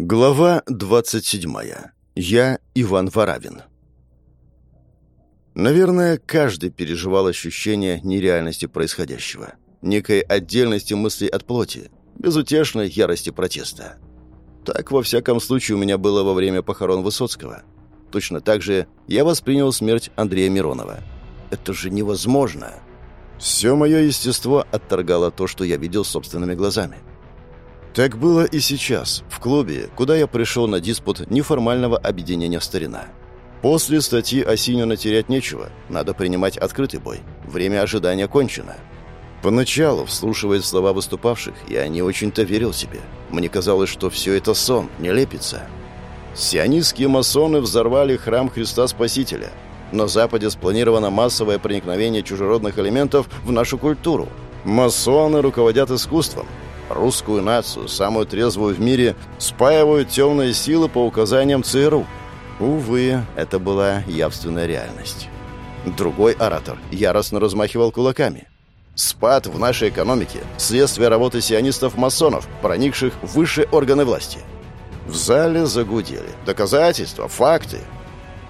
Глава 27. Я Иван Варавин. Наверное, каждый переживал ощущение нереальности происходящего, некой отдельности мыслей от плоти, безутешной ярости протеста. Так, во всяком случае, у меня было во время похорон Высоцкого. Точно так же я воспринял смерть Андрея Миронова. Это же невозможно. Все мое естество отторгало то, что я видел собственными глазами. Так было и сейчас, в клубе, куда я пришел на диспут неформального объединения «Старина». После статьи Осинина терять нечего, надо принимать открытый бой. Время ожидания кончено. Поначалу, вслушиваясь слова выступавших, я не очень-то верил себе. Мне казалось, что все это сон, не лепится. Сионистские масоны взорвали храм Христа Спасителя. На Западе спланировано массовое проникновение чужеродных элементов в нашу культуру. Масоны руководят искусством, Русскую нацию, самую трезвую в мире, спаивают темные силы по указаниям ЦРУ. Увы, это была явственная реальность. Другой оратор яростно размахивал кулаками. Спад в нашей экономике – следствие работы сионистов-масонов, проникших в высшие органы власти. В зале загудели. Доказательства, факты.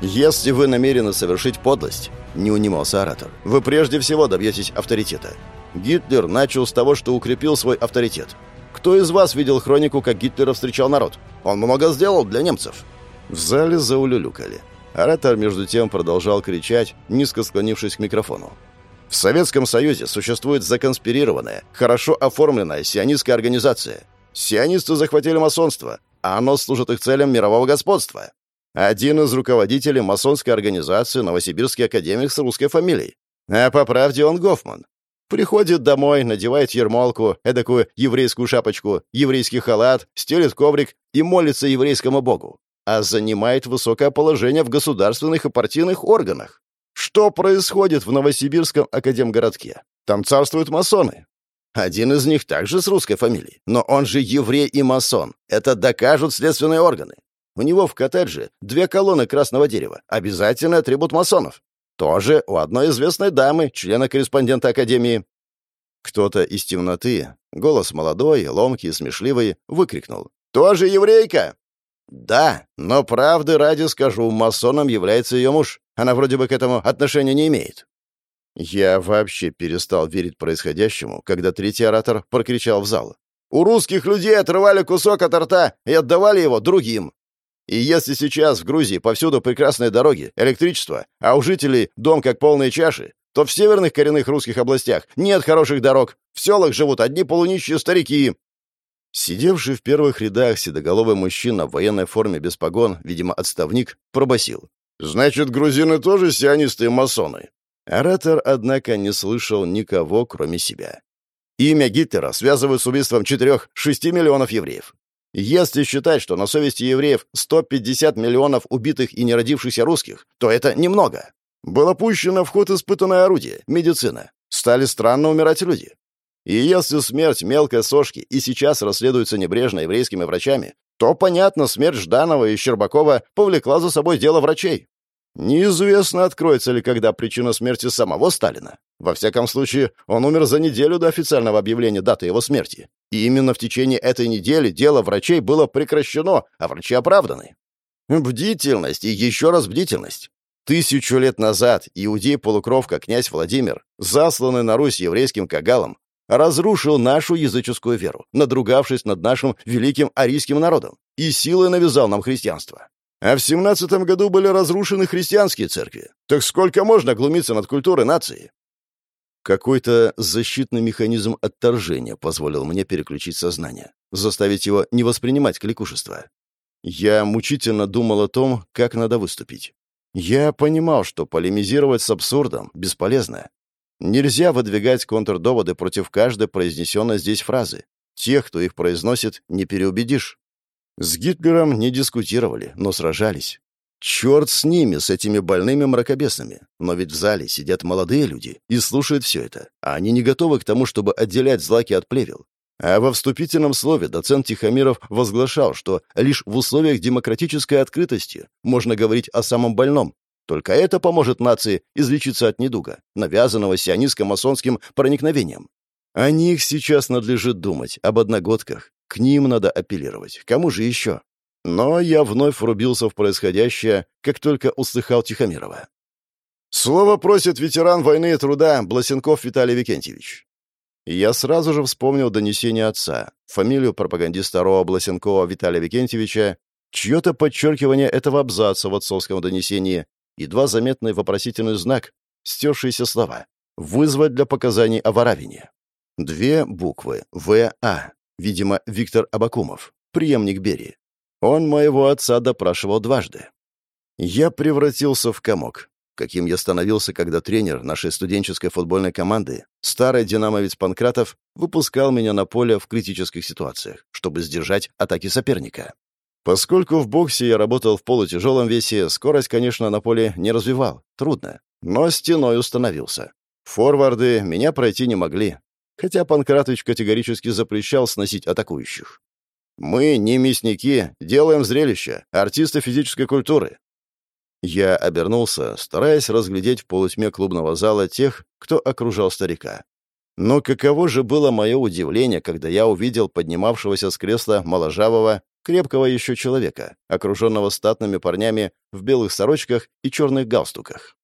Если вы намерены совершить подлость, не унимался оратор, вы прежде всего добьетесь авторитета. Гитлер начал с того, что укрепил свой авторитет. Кто из вас видел хронику, как Гитлер встречал народ? Он много сделал для немцев. В зале заулюлюкали. Оратор, между тем, продолжал кричать, низко склонившись к микрофону. В Советском Союзе существует законспирированная, хорошо оформленная сионистская организация. Сионисты захватили масонство, а оно служит их целям мирового господства. Один из руководителей масонской организации Новосибирский академик с русской фамилией. А по правде он Гофман. Приходит домой, надевает ермолку, эдакую еврейскую шапочку, еврейский халат, стелит коврик и молится еврейскому богу. А занимает высокое положение в государственных и партийных органах. Что происходит в Новосибирском академгородке? Там царствуют масоны. Один из них также с русской фамилией. Но он же еврей и масон. Это докажут следственные органы. У него в коттедже две колонны красного дерева. Обязательный атрибут масонов. Тоже у одной известной дамы, члена-корреспондента Академии. Кто-то из темноты, голос молодой, ломкий, смешливый, выкрикнул. «Тоже еврейка?» «Да, но правды ради скажу, масоном является ее муж. Она вроде бы к этому отношения не имеет». Я вообще перестал верить происходящему, когда третий оратор прокричал в зал. «У русских людей отрывали кусок от рта и отдавали его другим. И если сейчас в Грузии повсюду прекрасные дороги, электричество, а у жителей дом как полные чаши, то в северных коренных русских областях нет хороших дорог, в селах живут одни полунищие старики. Сидевший в первых рядах седоголовый мужчина в военной форме без погон, видимо, отставник, пробасил: «Значит, грузины тоже сионисты масоны?» Оратор, однако, не слышал никого, кроме себя. Имя Гитлера связывают с убийством 4-6 миллионов евреев. Если считать, что на совести евреев 150 миллионов убитых и неродившихся русских, то это немного. Было пущено в ход испытанное орудие — медицина. Стали странно умирать люди. И если смерть мелкой сошки и сейчас расследуется небрежно еврейскими врачами, то, понятно, смерть Жданова и Щербакова повлекла за собой дело врачей. Неизвестно, откроется ли когда причина смерти самого Сталина. Во всяком случае, он умер за неделю до официального объявления даты его смерти. И именно в течение этой недели дело врачей было прекращено, а врачи оправданы. Бдительность и еще раз бдительность. Тысячу лет назад иудей-полукровка князь Владимир, засланный на Русь еврейским кагалом, разрушил нашу языческую веру, надругавшись над нашим великим арийским народом, и силой навязал нам христианство. А в семнадцатом году были разрушены христианские церкви. Так сколько можно глумиться над культурой нации? Какой-то защитный механизм отторжения позволил мне переключить сознание, заставить его не воспринимать кликушество. Я мучительно думал о том, как надо выступить. Я понимал, что полемизировать с абсурдом бесполезно. Нельзя выдвигать контрдоводы против каждой произнесенной здесь фразы. Тех, кто их произносит, не переубедишь. С Гитлером не дискутировали, но сражались. Черт с ними, с этими больными мракобесами. Но ведь в зале сидят молодые люди и слушают все это, а они не готовы к тому, чтобы отделять злаки от плевел. А во вступительном слове доцент Тихомиров возглашал, что лишь в условиях демократической открытости можно говорить о самом больном. Только это поможет нации излечиться от недуга, навязанного сионистско-масонским проникновением. О них сейчас надлежит думать, об одногодках. К ним надо апеллировать. Кому же еще? Но я вновь врубился в происходящее, как только услыхал Тихомирова. «Слово просит ветеран войны и труда Бласенков Виталий Викентьевич». Я сразу же вспомнил донесение отца, фамилию пропагандиста РОА Бласенкова Виталия Викентьевича, чье-то подчеркивание этого абзаца в отцовском донесении и два заметный вопросительный знак, стершиеся слова «вызвать для показаний о Варавине». Две буквы «В.А.», видимо, Виктор Абакумов, преемник Берии. Он моего отца допрашивал дважды. Я превратился в комок, каким я становился, когда тренер нашей студенческой футбольной команды, старый динамовец Панкратов, выпускал меня на поле в критических ситуациях, чтобы сдержать атаки соперника. Поскольку в боксе я работал в полутяжелом весе, скорость, конечно, на поле не развивал, трудно, но стеной установился. Форварды меня пройти не могли, хотя Панкратович категорически запрещал сносить атакующих. Мы не мясники, делаем зрелище, артисты физической культуры. Я обернулся, стараясь разглядеть в полутьме клубного зала тех, кто окружал старика. Но каково же было мое удивление, когда я увидел поднимавшегося с кресла моложавого, крепкого еще человека, окруженного статными парнями в белых сорочках и черных галстуках.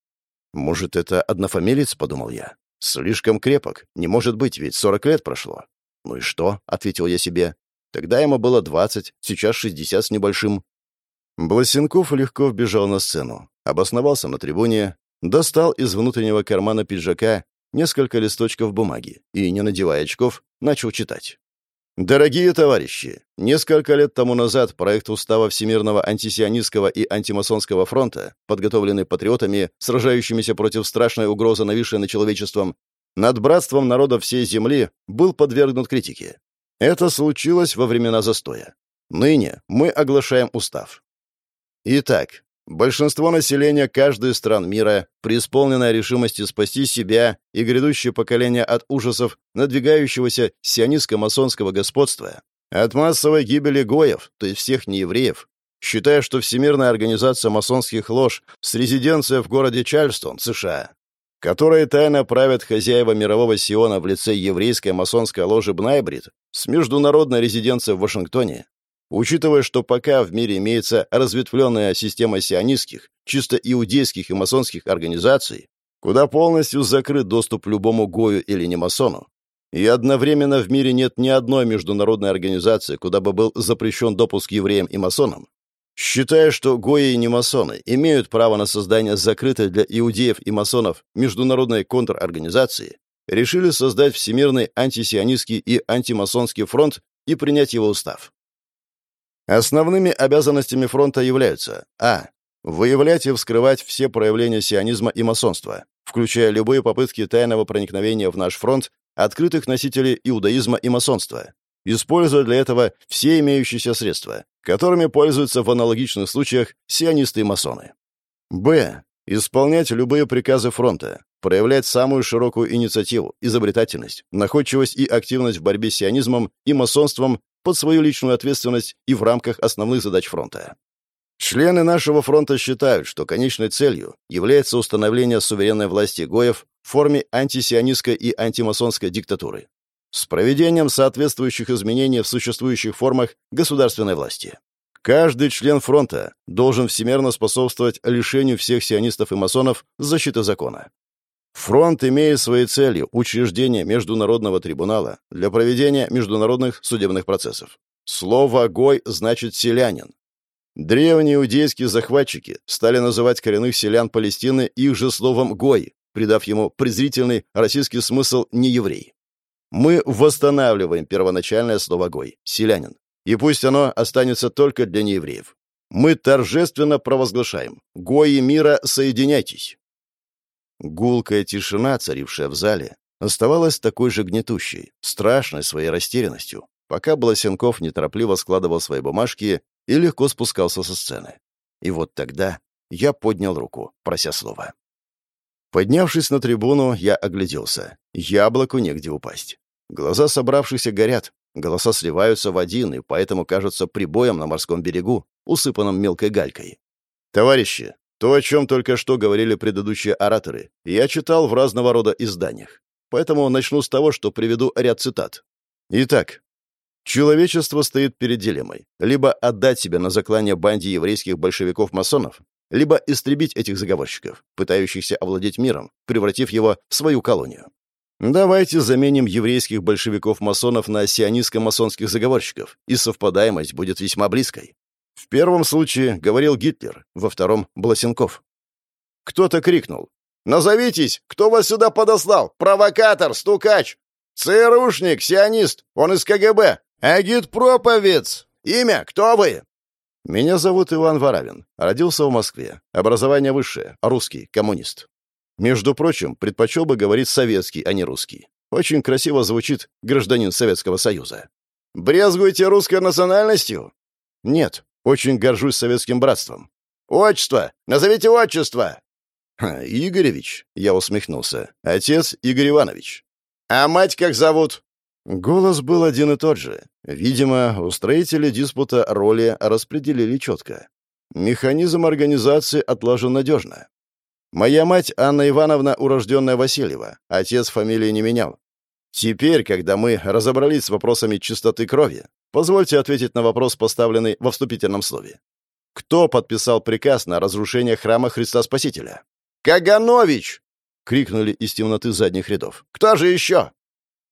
«Может, это однофамилец?» — подумал я. «Слишком крепок. Не может быть, ведь сорок лет прошло». «Ну и что?» — ответил я себе. Тогда ему было двадцать, сейчас шестьдесят с небольшим. Бласенков легко вбежал на сцену, обосновался на трибуне, достал из внутреннего кармана пиджака несколько листочков бумаги и, не надевая очков, начал читать. Дорогие товарищи, несколько лет тому назад проект устава Всемирного антисионистского и антимасонского фронта, подготовленный патриотами, сражающимися против страшной угрозы, нависшей над человечеством, над братством народов всей Земли, был подвергнут критике. Это случилось во времена застоя. Ныне мы оглашаем устав. Итак, большинство населения каждой стран мира, преисполненное решимости спасти себя и грядущее поколение от ужасов надвигающегося сионистско-масонского господства, от массовой гибели гоев, то есть всех неевреев, считая, что Всемирная организация масонских лож с резиденцией в городе Чарльстон, США, которые тайно правят хозяева мирового Сиона в лице еврейской масонской ложи Бнайбрид с международной резиденцией в Вашингтоне, учитывая, что пока в мире имеется разветвленная система сионистских, чисто иудейских и масонских организаций, куда полностью закрыт доступ любому гою или немасону, и одновременно в мире нет ни одной международной организации, куда бы был запрещен допуск евреям и масонам, Считая, что гои и немасоны имеют право на создание закрытой для иудеев и масонов международной контрорганизации, решили создать Всемирный антисионистский и антимасонский фронт и принять его устав. Основными обязанностями фронта являются а. Выявлять и вскрывать все проявления сионизма и масонства, включая любые попытки тайного проникновения в наш фронт открытых носителей иудаизма и масонства, используя для этого все имеющиеся средства, которыми пользуются в аналогичных случаях сионисты и масоны. Б. Исполнять любые приказы фронта, проявлять самую широкую инициативу, изобретательность, находчивость и активность в борьбе с сионизмом и масонством под свою личную ответственность и в рамках основных задач фронта. Члены нашего фронта считают, что конечной целью является установление суверенной власти Гоев в форме антисионистской и антимасонской диктатуры, с проведением соответствующих изменений в существующих формах государственной власти. Каждый член фронта должен всемерно способствовать лишению всех сионистов и масонов защиты закона. Фронт имеет своей целью учреждение Международного трибунала для проведения международных судебных процессов. Слово «гой» значит «селянин». Древние иудейские захватчики стали называть коренных селян Палестины их же словом «гой», придав ему презрительный российский смысл «нееврей». Мы восстанавливаем первоначальное слово «гой» — «селянин». И пусть оно останется только для неевреев. Мы торжественно провозглашаем «Гои мира, соединяйтесь!» Гулкая тишина, царившая в зале, оставалась такой же гнетущей, страшной своей растерянностью, пока Бласенков неторопливо складывал свои бумажки и легко спускался со сцены. И вот тогда я поднял руку, прося слова. Поднявшись на трибуну, я огляделся. Яблоку негде упасть. Глаза собравшихся горят, голоса сливаются в один и поэтому кажутся прибоем на морском берегу, усыпанном мелкой галькой. «Товарищи, то, о чем только что говорили предыдущие ораторы, я читал в разного рода изданиях. Поэтому начну с того, что приведу ряд цитат. Итак, Человечество стоит перед дилеммой. Либо отдать себя на заклание банде еврейских большевиков-масонов, либо истребить этих заговорщиков, пытающихся овладеть миром, превратив его в свою колонию. Давайте заменим еврейских большевиков-масонов на сионистско-масонских заговорщиков, и совпадаемость будет весьма близкой. В первом случае говорил Гитлер, во втором — Бласенков. Кто-то крикнул. «Назовитесь! Кто вас сюда подослал? Провокатор! Стукач! ЦРУшник! Сионист! Он из КГБ! Агитпроповец! Имя! Кто вы?» «Меня зовут Иван Варавин. Родился в Москве. Образование высшее. Русский. Коммунист. Между прочим, предпочел бы говорить советский, а не русский. Очень красиво звучит «гражданин Советского Союза». «Брезгуете русской национальностью?» «Нет. Очень горжусь советским братством». «Отчество! Назовите отчество!» «Игоревич», — я усмехнулся. «Отец Игорь Иванович». «А мать как зовут?» Голос был один и тот же. Видимо, устроители диспута роли распределили четко. Механизм организации отлажен надежно. Моя мать Анна Ивановна, урожденная Васильева. Отец фамилии не менял. Теперь, когда мы разобрались с вопросами чистоты крови, позвольте ответить на вопрос, поставленный во вступительном слове. Кто подписал приказ на разрушение храма Христа Спасителя? «Каганович!» — крикнули из темноты задних рядов. «Кто же еще?»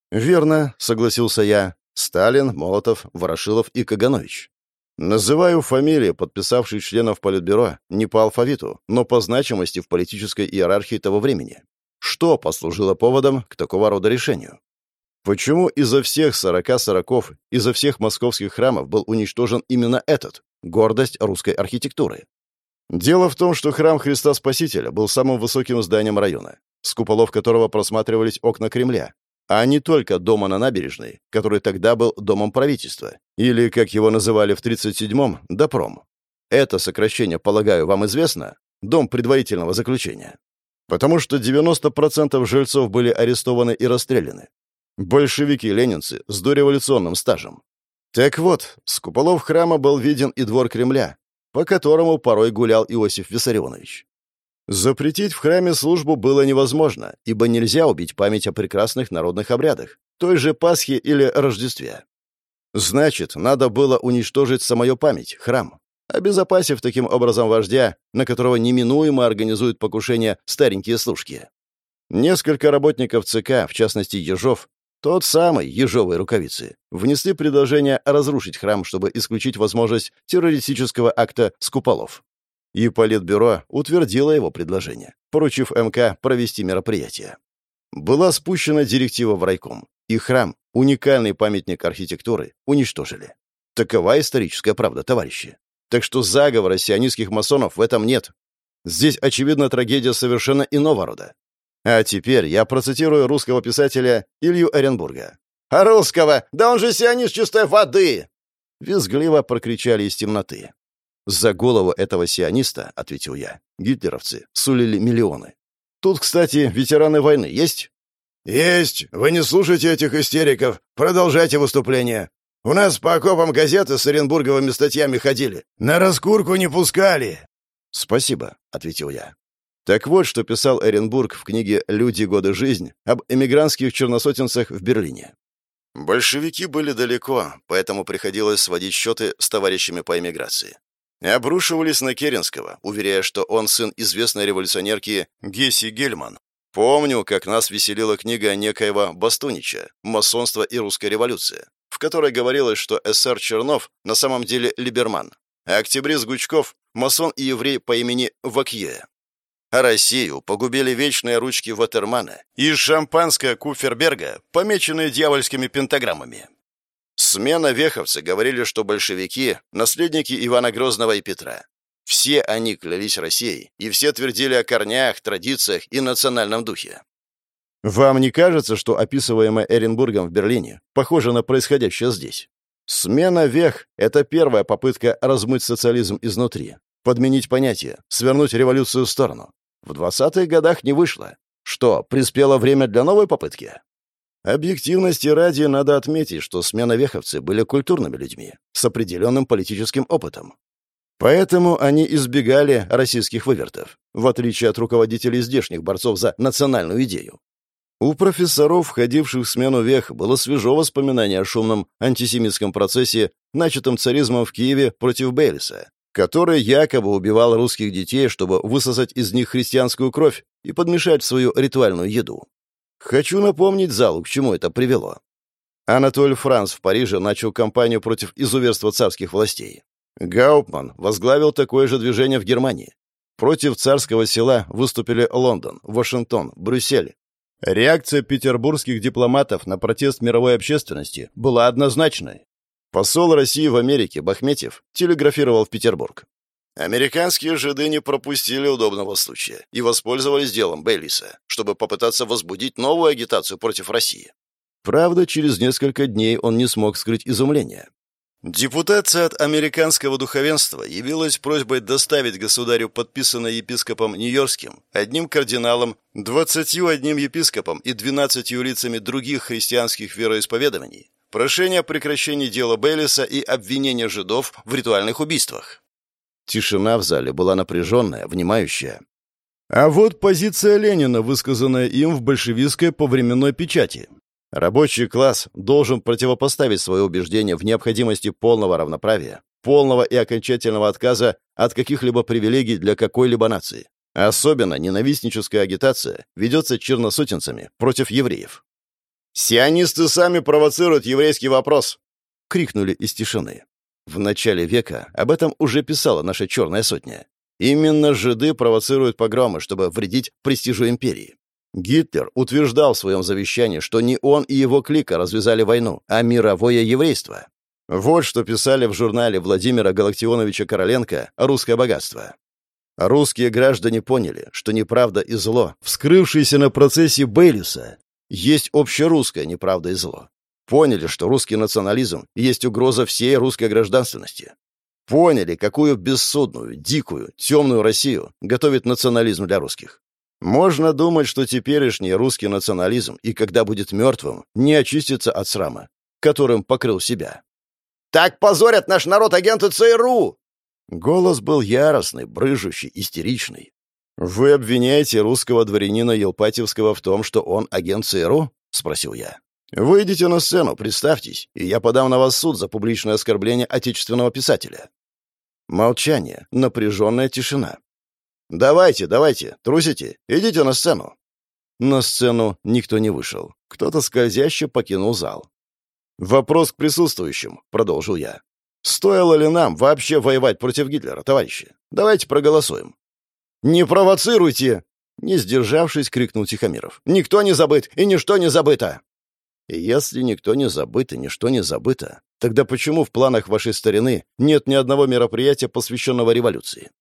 «Верно», — согласился я. «Сталин, Молотов, Ворошилов и Каганович». Называю фамилии, подписавших членов Политбюро, не по алфавиту, но по значимости в политической иерархии того времени. Что послужило поводом к такого рода решению? Почему изо всех сорока сороков, изо всех московских храмов был уничтожен именно этот, гордость русской архитектуры? Дело в том, что храм Христа Спасителя был самым высоким зданием района, с куполов которого просматривались окна Кремля, а не только дома на набережной, который тогда был домом правительства, или, как его называли в 37-м, Допром. Это сокращение, полагаю, вам известно? Дом предварительного заключения. Потому что 90% жильцов были арестованы и расстреляны. Большевики-ленинцы с дореволюционным стажем. Так вот, с куполов храма был виден и двор Кремля, по которому порой гулял Иосиф Виссарионович. Запретить в храме службу было невозможно, ибо нельзя убить память о прекрасных народных обрядах, той же Пасхе или Рождестве. Значит, надо было уничтожить самую память, храм, обезопасив таким образом вождя, на которого неминуемо организуют покушение старенькие служки. Несколько работников ЦК, в частности Ежов, тот самый ежовые рукавицы, внесли предложение разрушить храм, чтобы исключить возможность террористического акта с куполов. И Политбюро утвердило его предложение, поручив МК провести мероприятие. Была спущена директива в райком, и храм, уникальный памятник архитектуры, уничтожили. Такова историческая правда, товарищи. Так что заговора сионистских масонов в этом нет. Здесь, очевидно, трагедия совершенно иного рода. А теперь я процитирую русского писателя Илью Оренбурга. «А русского? Да он же сионист чистой воды!» Визгливо прокричали из темноты. «За голову этого сиониста, — ответил я, — гитлеровцы сулили миллионы. Тут, кстати, ветераны войны есть?» «Есть! Вы не слушайте этих истериков. Продолжайте выступление. У нас по окопам газеты с оренбурговыми статьями ходили. На раскурку не пускали!» «Спасибо», — ответил я. Так вот, что писал Эренбург в книге «Люди. Годы. Жизнь» об эмигрантских черносотенцах в Берлине. Большевики были далеко, поэтому приходилось сводить счеты с товарищами по эмиграции обрушивались на Керенского, уверяя, что он сын известной революционерки Гесси Гельман. Помню, как нас веселила книга некоего Бастунича «Масонство и русская революция», в которой говорилось, что СССР Чернов на самом деле либерман, а октябрист Гучков – масон и еврей по имени Вакье. А Россию погубили вечные ручки Ватермана и шампанское Куферберга, помеченные дьявольскими пентаграммами. Смена веховцы говорили, что большевики — наследники Ивана Грозного и Петра. Все они клялись Россией, и все твердили о корнях, традициях и национальном духе. Вам не кажется, что описываемое Эренбургом в Берлине похоже на происходящее здесь? Смена вех — это первая попытка размыть социализм изнутри, подменить понятия, свернуть революцию в сторону. В 20-х годах не вышло. Что, приспело время для новой попытки? Объективности ради надо отметить, что сменовеховцы были культурными людьми, с определенным политическим опытом. Поэтому они избегали российских вывертов, в отличие от руководителей здешних борцов за национальную идею. У профессоров, входивших в смену век, было свежо воспоминание о шумном антисемитском процессе, начатом царизмом в Киеве против Бейлиса, который якобы убивал русских детей, чтобы высосать из них христианскую кровь и подмешать в свою ритуальную еду. Хочу напомнить залу, к чему это привело. Анатоль Франц в Париже начал кампанию против изуверства царских властей. Гауптман возглавил такое же движение в Германии. Против царского села выступили Лондон, Вашингтон, Брюссель, Реакция петербургских дипломатов на протест мировой общественности была однозначной. Посол России в Америке Бахметьев телеграфировал в Петербург. Американские жиды не пропустили удобного случая и воспользовались делом Бейлиса, чтобы попытаться возбудить новую агитацию против России. Правда, через несколько дней он не смог скрыть изумление. Депутация от американского духовенства явилась просьбой доставить государю подписанное епископом Нью-Йоркским, одним кардиналом, двадцатью одним епископом и двенадцатью лицами других христианских вероисповеданий прошение о прекращении дела Бейлиса и обвинения жидов в ритуальных убийствах. Тишина в зале была напряженная, внимающая. А вот позиция Ленина, высказанная им в большевистской повременной печати. Рабочий класс должен противопоставить свое убеждение в необходимости полного равноправия, полного и окончательного отказа от каких-либо привилегий для какой-либо нации. Особенно ненавистническая агитация ведется черносотенцами против евреев. «Сионисты сами провоцируют еврейский вопрос!» — крикнули из тишины. В начале века об этом уже писала наша «Черная сотня». Именно жиды провоцируют погромы, чтобы вредить престижу империи. Гитлер утверждал в своем завещании, что не он и его клика развязали войну, а мировое еврейство. Вот что писали в журнале Владимира Галактионовича Короленко «Русское богатство». Русские граждане поняли, что неправда и зло, вскрывшиеся на процессе Бейлиса, есть общерусская неправда и зло. Поняли, что русский национализм есть угроза всей русской гражданственности. Поняли, какую бессудную, дикую, темную Россию готовит национализм для русских. Можно думать, что теперешний русский национализм, и когда будет мертвым, не очистится от срама, которым покрыл себя. «Так позорят наш народ агенты ЦРУ!» Голос был яростный, брыжущий, истеричный. «Вы обвиняете русского дворянина Елпатьевского в том, что он агент ЦРУ?» — спросил я. «Выйдите на сцену, представьтесь, и я подам на вас суд за публичное оскорбление отечественного писателя». Молчание, напряженная тишина. «Давайте, давайте, трусите, идите на сцену». На сцену никто не вышел. Кто-то скользяще покинул зал. «Вопрос к присутствующим», — продолжил я. «Стоило ли нам вообще воевать против Гитлера, товарищи? Давайте проголосуем». «Не провоцируйте!» Не сдержавшись, крикнул Тихомиров. «Никто не забыт, и ничто не забыто!» «Если никто не забыт и ничто не забыто, тогда почему в планах вашей старины нет ни одного мероприятия, посвященного революции?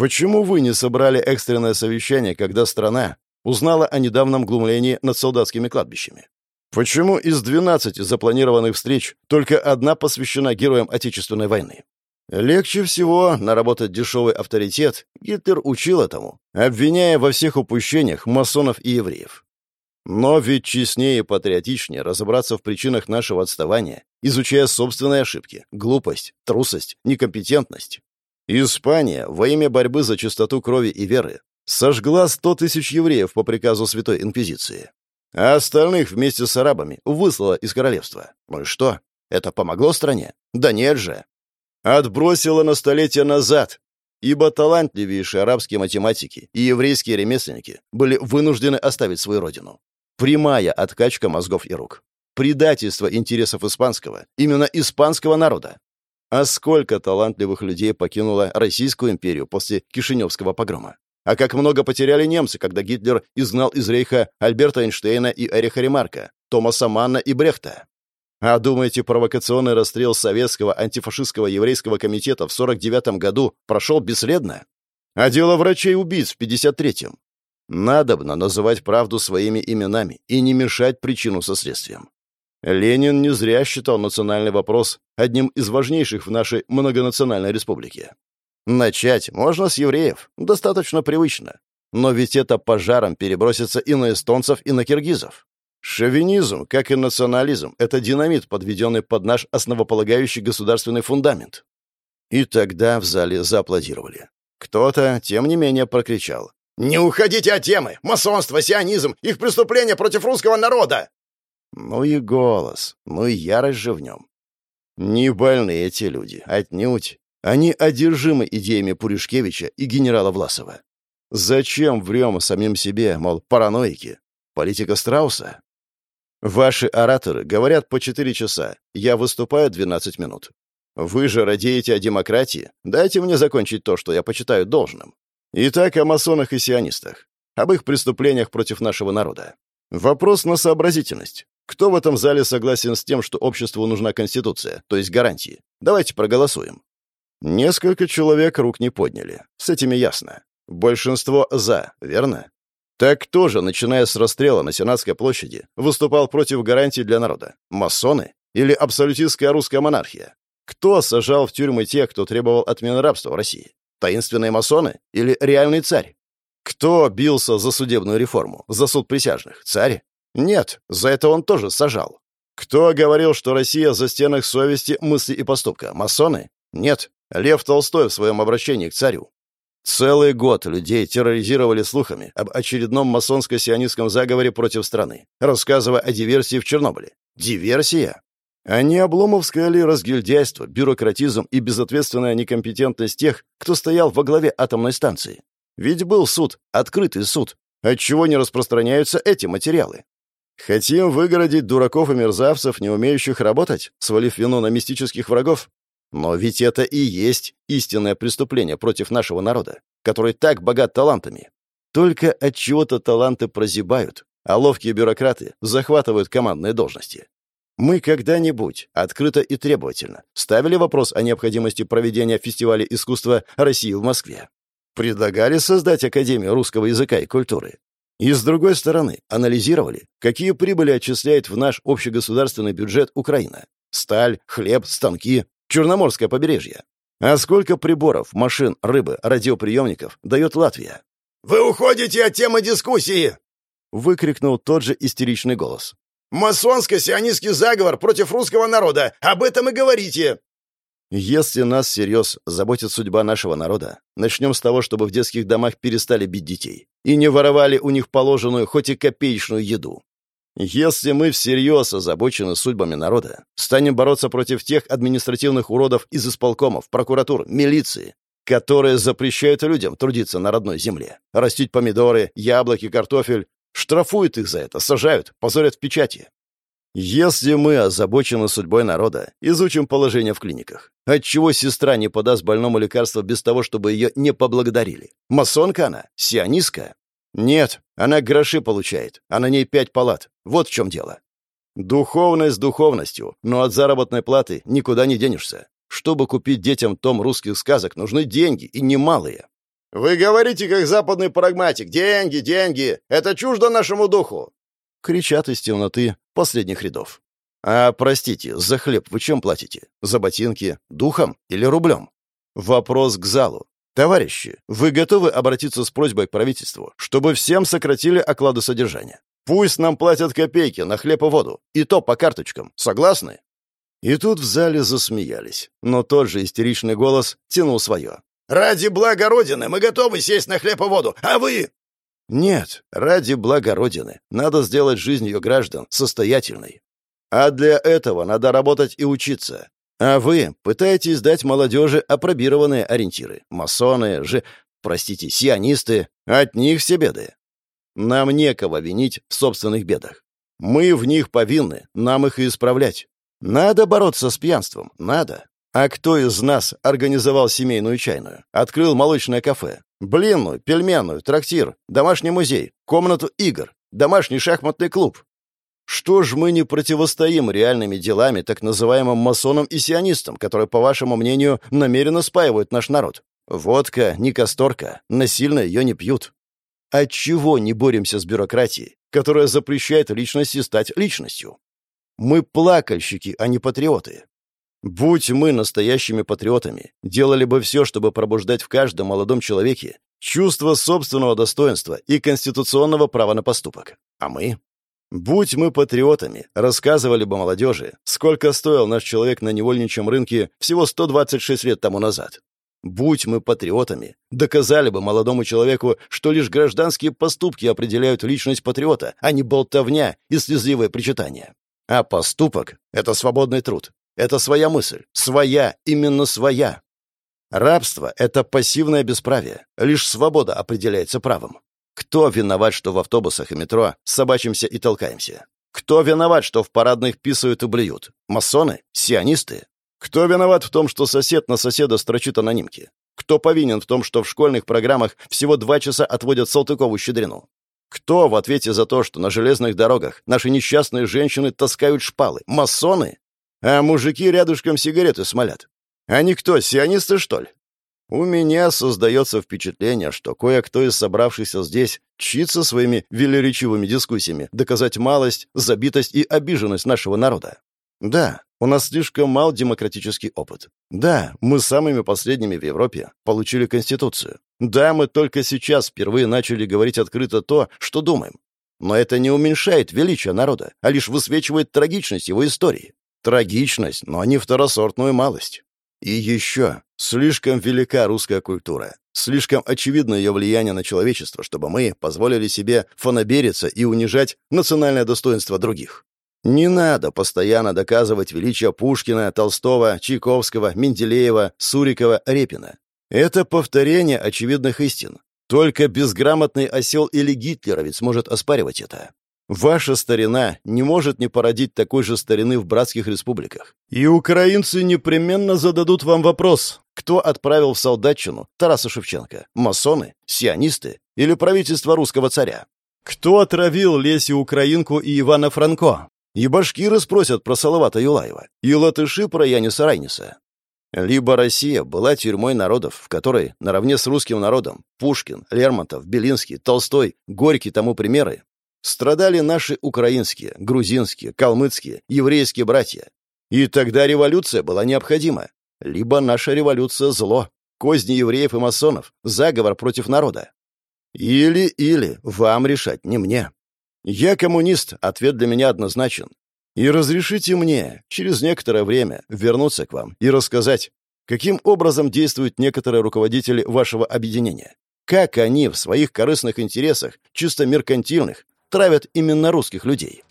Почему вы не собрали экстренное совещание, когда страна узнала о недавнем глумлении над солдатскими кладбищами? Почему из 12 запланированных встреч только одна посвящена героям Отечественной войны? Легче всего наработать дешевый авторитет, Гитлер учил этому, обвиняя во всех упущениях масонов и евреев. Но ведь честнее и патриотичнее разобраться в причинах нашего отставания, изучая собственные ошибки, глупость, трусость, некомпетентность. Испания во имя борьбы за чистоту крови и веры сожгла сто тысяч евреев по приказу Святой Инквизиции, а остальных вместе с арабами выслала из королевства. Ну и что? Это помогло стране? Да нет же. Отбросило на столетия назад, ибо талантливейшие арабские математики и еврейские ремесленники были вынуждены оставить свою родину. Прямая откачка мозгов и рук. Предательство интересов испанского, именно испанского народа. А сколько талантливых людей покинуло Российскую империю после Кишиневского погрома? А как много потеряли немцы, когда Гитлер изгнал из рейха Альберта Эйнштейна и Эриха Ремарка, Томаса Манна и Брехта? А думаете, провокационный расстрел советского антифашистского еврейского комитета в 49 году прошел бесследно? А дело врачей-убийц в 53-м? Надобно называть правду своими именами и не мешать причину со следствием. Ленин не зря считал национальный вопрос одним из важнейших в нашей многонациональной республике. Начать можно с евреев, достаточно привычно. Но ведь это пожаром перебросится и на эстонцев, и на киргизов. Шовинизм, как и национализм, это динамит, подведенный под наш основополагающий государственный фундамент. И тогда в зале зааплодировали. Кто-то, тем не менее, прокричал. «Не уходите от темы! Масонство, сионизм, их преступления против русского народа!» Ну и голос, ну и ярость же в нем. Не больные эти люди, отнюдь. Они одержимы идеями Пуришкевича и генерала Власова. Зачем врем самим себе, мол, параноики? Политика Страуса? Ваши ораторы говорят по 4 часа, я выступаю 12 минут. Вы же радеете о демократии, дайте мне закончить то, что я почитаю должным. Итак, о масонах и сионистах, об их преступлениях против нашего народа. Вопрос на сообразительность. Кто в этом зале согласен с тем, что обществу нужна конституция, то есть гарантии? Давайте проголосуем. Несколько человек рук не подняли. С этими ясно. Большинство «за», верно? Так кто же, начиная с расстрела на Сенатской площади, выступал против гарантий для народа? Масоны? Или абсолютистская русская монархия? Кто сажал в тюрьмы тех, кто требовал отмены рабства в России? Таинственные масоны? Или реальный царь? Кто бился за судебную реформу? За суд присяжных? Царь? Нет, за это он тоже сажал. Кто говорил, что Россия за стенах совести, мысли и поступка? Масоны? Нет, Лев Толстой в своем обращении к царю. Целый год людей терроризировали слухами об очередном масонско-сионистском заговоре против страны, рассказывая о диверсии в Чернобыле. Диверсия? А не обломовское ли разгильдяйство, бюрократизм и безответственная некомпетентность тех, кто стоял во главе атомной станции? Ведь был суд, открытый суд. Отчего не распространяются эти материалы? Хотим выгородить дураков и мерзавцев, не умеющих работать, свалив вину на мистических врагов? Но ведь это и есть истинное преступление против нашего народа, который так богат талантами. Только от чего-то таланты прозябают, а ловкие бюрократы захватывают командные должности. Мы когда-нибудь открыто и требовательно ставили вопрос о необходимости проведения фестиваля искусства России в Москве. Предлагали создать Академию русского языка и культуры. И, с другой стороны, анализировали, какие прибыли отчисляет в наш общегосударственный бюджет Украина. Сталь, хлеб, станки, Черноморское побережье. А сколько приборов, машин, рыбы, радиоприемников дает Латвия? «Вы уходите от темы дискуссии!» — выкрикнул тот же истеричный голос. «Масонско-сионистский заговор против русского народа! Об этом и говорите!» Если нас всерьез заботит судьба нашего народа, начнем с того, чтобы в детских домах перестали бить детей и не воровали у них положенную, хоть и копеечную еду. Если мы всерьез озабочены судьбами народа, станем бороться против тех административных уродов из исполкомов, прокуратур, милиции, которые запрещают людям трудиться на родной земле, растить помидоры, яблоки, картофель, штрафуют их за это, сажают, позорят в печати. Если мы озабочены судьбой народа, изучим положение в клиниках. Отчего сестра не подаст больному лекарство без того, чтобы ее не поблагодарили? Масонка она? Сионистка? Нет, она гроши получает, а на ней пять палат. Вот в чем дело. Духовность духовностью, но от заработной платы никуда не денешься. Чтобы купить детям том русских сказок, нужны деньги, и немалые. «Вы говорите, как западный прагматик. Деньги, деньги. Это чуждо нашему духу!» Кричат из темноты последних рядов. «А, простите, за хлеб вы чем платите? За ботинки? Духом или рублем?» Вопрос к залу. Товарищи, вы готовы обратиться с просьбой к правительству, чтобы всем сократили оклады содержания? Пусть нам платят копейки на хлеб и воду, и то по карточкам. Согласны?» И тут в зале засмеялись, но тот же истеричный голос тянул свое. «Ради блага Родины мы готовы сесть на хлеб и воду, а вы...» «Нет, ради блага Родины надо сделать жизнь ее граждан состоятельной. А для этого надо работать и учиться. А вы пытаетесь дать молодежи апробированные ориентиры. Масоны же, простите, сионисты. От них все беды. Нам некого винить в собственных бедах. Мы в них повинны, нам их и исправлять. Надо бороться с пьянством, надо. А кто из нас организовал семейную чайную? Открыл молочное кафе? Блинную, пельменную, трактир, домашний музей, комнату игр, домашний шахматный клуб. Что ж мы не противостоим реальными делами так называемым масонам и сионистам, которые, по вашему мнению, намеренно спаивают наш народ? Водка, не касторка, насильно ее не пьют. Отчего не боремся с бюрократией, которая запрещает личности стать личностью? Мы плакальщики, а не патриоты. Будь мы настоящими патриотами, делали бы все, чтобы пробуждать в каждом молодом человеке чувство собственного достоинства и конституционного права на поступок. А мы? Будь мы патриотами, рассказывали бы молодежи, сколько стоил наш человек на невольничьем рынке всего 126 лет тому назад. Будь мы патриотами, доказали бы молодому человеку, что лишь гражданские поступки определяют личность патриота, а не болтовня и слезливое причитание. А поступок — это свободный труд. Это своя мысль. Своя, именно своя. Рабство — это пассивное бесправие. Лишь свобода определяется правом. Кто виноват, что в автобусах и метро собачимся и толкаемся? Кто виноват, что в парадных писают и блюют? Масоны? Сионисты? Кто виноват в том, что сосед на соседа строчит анонимки? Кто повинен в том, что в школьных программах всего два часа отводят Салтыкову-Щедрину? Кто в ответе за то, что на железных дорогах наши несчастные женщины таскают шпалы? Масоны? А мужики рядышком сигареты смолят? Они кто, сионисты, что ли? У меня создается впечатление, что кое-кто из собравшихся здесь чится своими велеречивыми дискуссиями доказать малость, забитость и обиженность нашего народа. Да, у нас слишком мал демократический опыт. Да, мы самыми последними в Европе получили Конституцию. Да, мы только сейчас впервые начали говорить открыто то, что думаем. Но это не уменьшает величие народа, а лишь высвечивает трагичность его истории. Трагичность, но не второсортную малость. И еще, слишком велика русская культура. Слишком очевидно ее влияние на человечество, чтобы мы позволили себе фанабериться и унижать национальное достоинство других. Не надо постоянно доказывать величие Пушкина, Толстого, Чайковского, Менделеева, Сурикова, Репина. Это повторение очевидных истин. Только безграмотный осел или гитлеровец может оспаривать это. Ваша старина не может не породить такой же старины в братских республиках. И украинцы непременно зададут вам вопрос, кто отправил в солдатчину Тараса Шевченко? Масоны? Сионисты? Или правительство русского царя? Кто отравил Лесю Украинку и Ивана Франко? И башкиры спросят про Салавата Юлаева, и латыши про Яниса Райниса. Либо Россия была тюрьмой народов, в которой, наравне с русским народом, Пушкин, Лермонтов, Белинский, Толстой, Горький тому примеры, страдали наши украинские, грузинские, калмыцкие, еврейские братья. И тогда революция была необходима. Либо наша революция — зло, козни евреев и масонов, заговор против народа. Или-или, вам решать, не мне. «Я коммунист», ответ для меня однозначен. И разрешите мне через некоторое время вернуться к вам и рассказать, каким образом действуют некоторые руководители вашего объединения. Как они в своих корыстных интересах, чисто меркантильных, травят именно русских людей.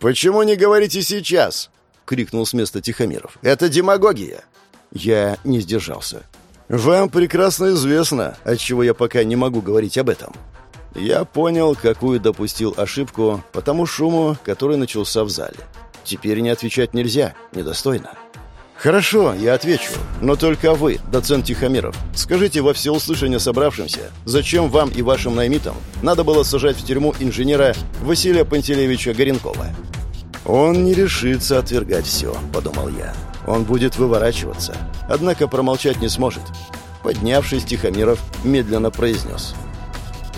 «Почему не говорите сейчас?» — крикнул с места Тихомиров. «Это демагогия!» Я не сдержался. «Вам прекрасно известно, отчего я пока не могу говорить об этом. Я понял, какую допустил ошибку по тому шуму, который начался в зале. Теперь не отвечать нельзя, недостойно. «Хорошо, я отвечу. Но только вы, доцент Тихомиров, скажите во всеуслышание собравшимся, зачем вам и вашим наймитам надо было сажать в тюрьму инженера Василия Пантелеевича Горенкова?» «Он не решится отвергать все», — подумал я. «Он будет выворачиваться, однако промолчать не сможет». Поднявшись, Тихомиров медленно произнес —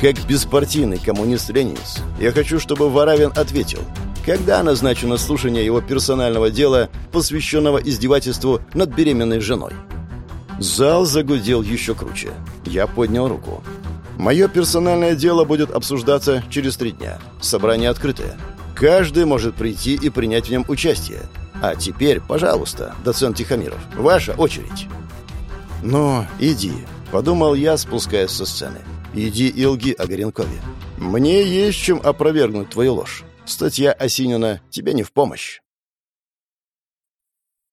как беспартийный коммунист-ленинец, я хочу, чтобы Варавин ответил, когда назначено слушание его персонального дела, посвященного издевательству над беременной женой. Зал загудел еще круче. Я поднял руку. Мое персональное дело будет обсуждаться через три дня. Собрание открытое. Каждый может прийти и принять в нем участие. А теперь, пожалуйста, доцент Тихомиров, ваша очередь. «Ну, иди», — подумал я, спускаясь со сцены. Иди и лги о Горенкове. Мне есть чем опровергнуть твою ложь. Статья Осинина тебе не в помощь.